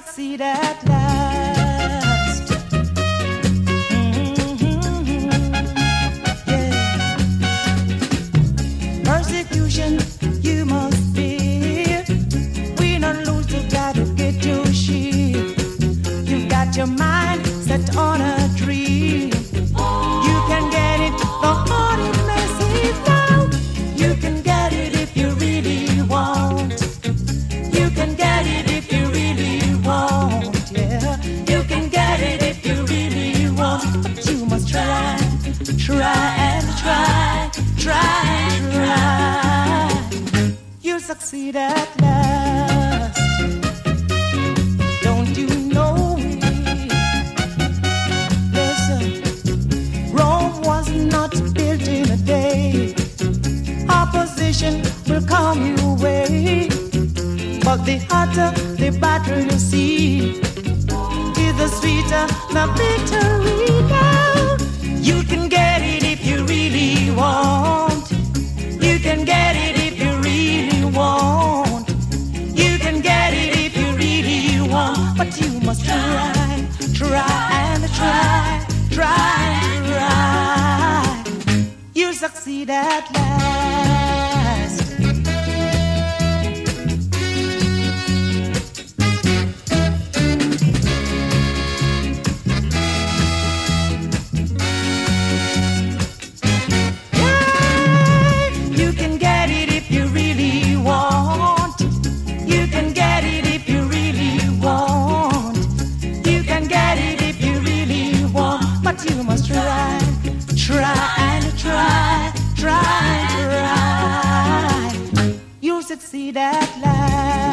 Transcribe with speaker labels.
Speaker 1: succeed at last. succeed at last. Don't you know it? Listen, Rome was not built in a day. Opposition will come your way. But the hotter the battle you see, is the sweeter the victory now. You can get try and try, try and try. You succeed at last. side.